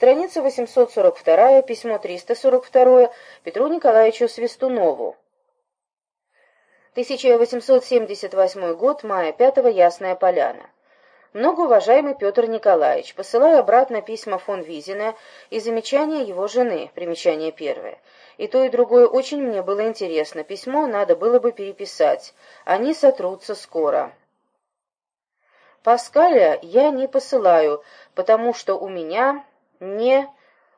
Страница 842, письмо 342 Петру Николаевичу Свистунову. 1878 год, мая 5 Ясная Поляна. Многоуважаемый Петр Николаевич, посылаю обратно письма фон Визина и замечания его жены, примечание первое. И то, и другое очень мне было интересно. Письмо надо было бы переписать. Они сотрутся скоро. Паскаля я не посылаю, потому что у меня не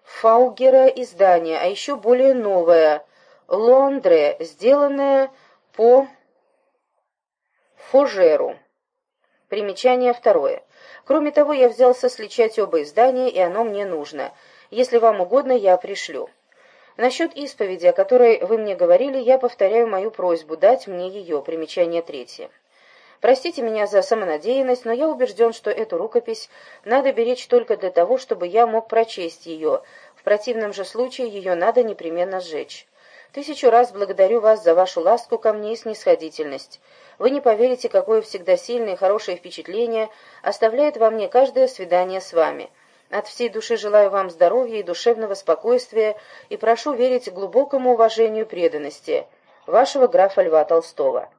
Фаугера издание, а еще более новое, Лондре, сделанное по Фужеру. Примечание второе. Кроме того, я взялся сличать оба издания, и оно мне нужно. Если вам угодно, я пришлю. Насчет исповеди, о которой вы мне говорили, я повторяю мою просьбу дать мне ее. Примечание третье. Простите меня за самонадеянность, но я убежден, что эту рукопись надо беречь только для того, чтобы я мог прочесть ее. В противном же случае ее надо непременно сжечь. Тысячу раз благодарю вас за вашу ласку ко мне и снисходительность. Вы не поверите, какое всегда сильное и хорошее впечатление оставляет во мне каждое свидание с вами. От всей души желаю вам здоровья и душевного спокойствия и прошу верить глубокому уважению и преданности. Вашего графа Льва Толстого.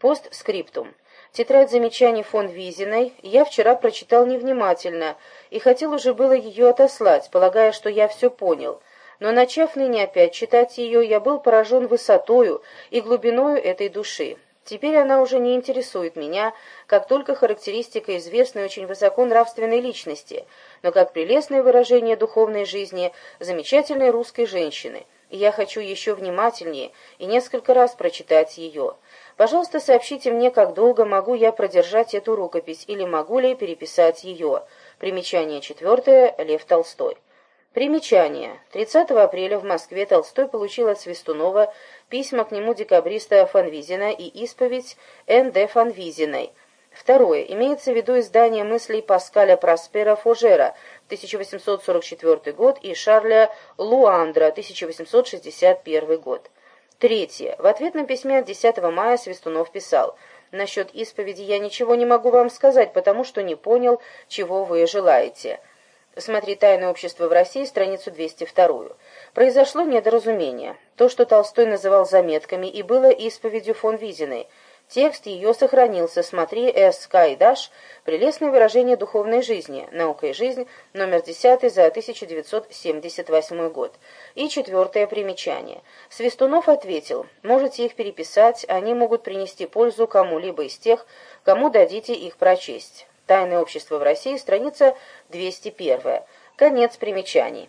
Постскриптум. Тетрадь замечаний фон Визиной я вчера прочитал невнимательно и хотел уже было ее отослать, полагая, что я все понял. Но, начав ныне опять читать ее, я был поражен высотою и глубиною этой души. Теперь она уже не интересует меня, как только характеристика известной очень высоко нравственной личности, но как прелестное выражение духовной жизни замечательной русской женщины. И я хочу еще внимательнее и несколько раз прочитать ее. Пожалуйста, сообщите мне, как долго могу я продержать эту рукопись, или могу ли переписать ее. Примечание четвертое. Лев Толстой. Примечание. 30 апреля в Москве Толстой получил от Свистунова письма к нему декабриста Фанвизина и исповедь Н.Д. Фанвизиной. Второе. Имеется в виду издание мыслей Паскаля Проспера Фужера, 1844 год, и Шарля Луандра, 1861 год. Третье. В ответном письме от 10 мая Свистунов писал «Насчет исповеди я ничего не могу вам сказать, потому что не понял, чего вы желаете». Смотри «Тайное общество в России», страницу 202. Произошло недоразумение. То, что Толстой называл заметками, и было исповедью фон Визиной. Текст ее сохранился. Смотри «С. Кайдаш. Прелестное выражение духовной жизни. Наука и жизнь. Номер 10 за 1978 год». И четвертое примечание. Свистунов ответил, можете их переписать, они могут принести пользу кому-либо из тех, кому дадите их прочесть. Тайное общество в России, страница 201. Конец примечаний.